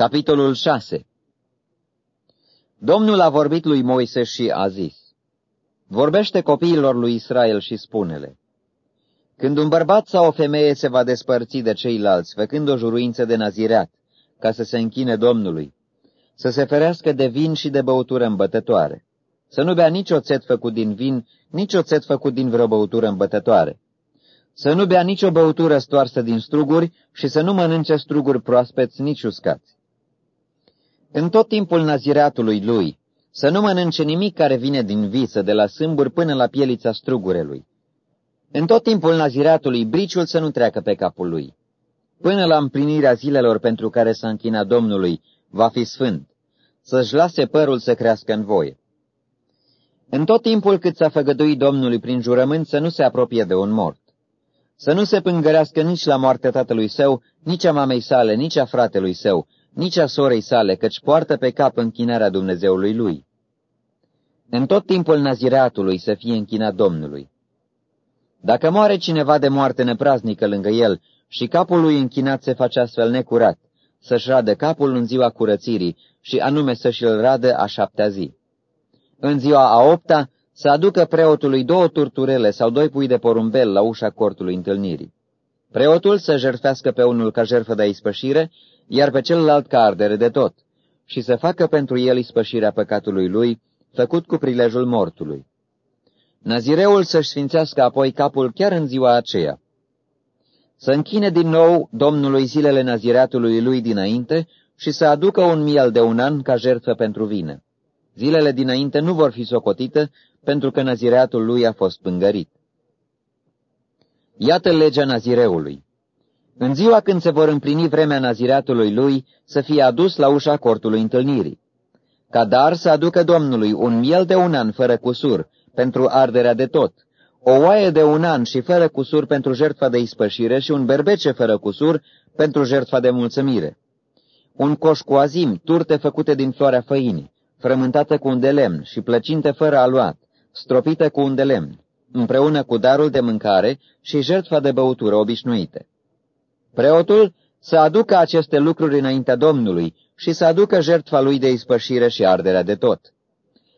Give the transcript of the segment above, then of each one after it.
Capitolul 6 Domnul a vorbit lui Moise și a zis, Vorbește copiilor lui Israel și spune-le, Când un bărbat sau o femeie se va despărți de ceilalți, făcând o juruință de nazireat, ca să se închine Domnului, să se ferească de vin și de băutură îmbătătoare, să nu bea nici oțet făcut din vin, nici oțet făcut din vreo băutură îmbătătoare, să nu bea nicio băutură stoarsă din struguri și să nu mănânce struguri proaspeți nici uscați. În tot timpul nazireatului lui, să nu mănânce nimic care vine din visă, de la sâmbur până la pielița strugurelui. În tot timpul nazireatului, briciul să nu treacă pe capul lui. Până la împlinirea zilelor pentru care s-a închinat Domnului, va fi sfânt, să-și lase părul să crească în voie. În tot timpul cât s-a făgăduit Domnului prin jurământ să nu se apropie de un mort. Să nu se pângărească nici la moartea tatălui său, nici a mamei sale, nici a fratelui său, nici a sorei sale, căci poartă pe cap închinarea Dumnezeului lui. În tot timpul nazireatului să fie închinat Domnului. Dacă moare cineva de moarte nepraznică lângă el și capul lui închinat se face astfel necurat, să-și radă capul în ziua curățirii și anume să-și îl radă a șaptea zi. În ziua a opta să aducă preotului două turturele sau doi pui de porumbel la ușa cortului întâlnirii. Preotul să jertfească pe unul ca jertfă de ispășire, iar pe celălalt ca ardere de tot, și să facă pentru el ispășirea păcatului lui, făcut cu prilejul mortului. Nazireul să-și sfințească apoi capul chiar în ziua aceea. Să închine din nou Domnului zilele nazireatului lui dinainte și să aducă un miel de un an ca jertfă pentru vină. Zilele dinainte nu vor fi socotite, pentru că nazireatul lui a fost pângărit. Iată legea nazireului. În ziua când se vor împlini vremea nazireatului lui, să fie adus la ușa cortului întâlnirii. Ca dar să aducă Domnului un miel de un an fără cusur, pentru arderea de tot, o oaie de un an și fără cusur pentru jertfa de ispășire și un berbece fără cusur pentru jertfa de mulțumire. Un coș cu azim, turte făcute din floarea făinii, frământată cu un de lemn și plăcinte fără aluat, stropită cu un de lemn, împreună cu darul de mâncare și jertfa de băutură obișnuite. Preotul să aducă aceste lucruri înaintea Domnului și să aducă jertfa lui de ispășire și arderea de tot.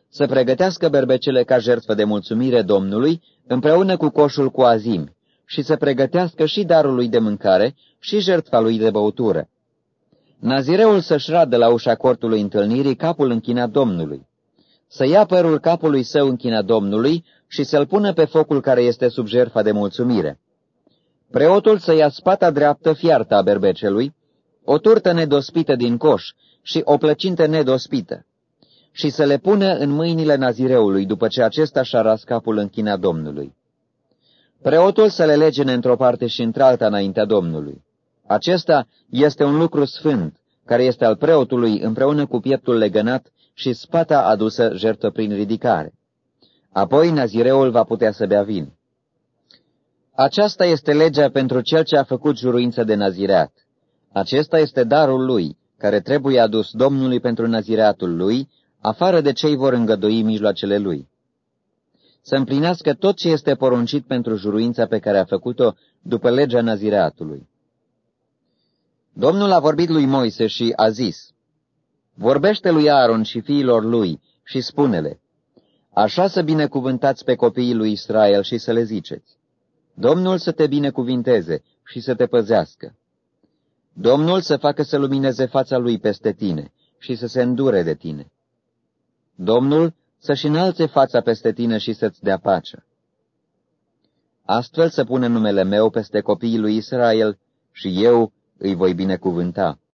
Să pregătească berbecele ca jertfă de mulțumire Domnului, împreună cu coșul cu azimi, și să pregătească și darul lui de mâncare și jertfa lui de băutură. Nazireul să-și radă la ușa cortului întâlnirii capul închinat Domnului să ia părul capului său închina Domnului și să-l pună pe focul care este sub jertfa de mulțumire. Preotul să ia spata dreaptă fiarta a berbecelui, o turtă nedospită din coș și o plăcintă nedospită, și să le pună în mâinile nazireului după ce acesta și-a ras capul închina Domnului. Preotul să le legene într-o parte și într-alta înaintea Domnului. Acesta este un lucru sfânt, care este al preotului împreună cu pieptul legănat și spata adusă jertă prin ridicare. Apoi nazireul va putea să bea vin. Aceasta este legea pentru cel ce a făcut juruință de nazireat. Acesta este darul lui, care trebuie adus Domnului pentru nazireatul lui, afară de cei vor îngădui mijloacele lui. Să împlinească tot ce este poruncit pentru juruința pe care a făcut-o după legea nazireatului. Domnul a vorbit lui Moise și a zis, Vorbește lui Aaron și fiilor lui și spune-le, Așa să binecuvântați pe copiii lui Israel și să le ziceți, Domnul să te binecuvinteze și să te păzească. Domnul să facă să lumineze fața lui peste tine și să se îndure de tine. Domnul să-și înalțe fața peste tine și să-ți dea pacea. Astfel să pune numele meu peste copiii lui Israel și eu îi voi binecuvânta.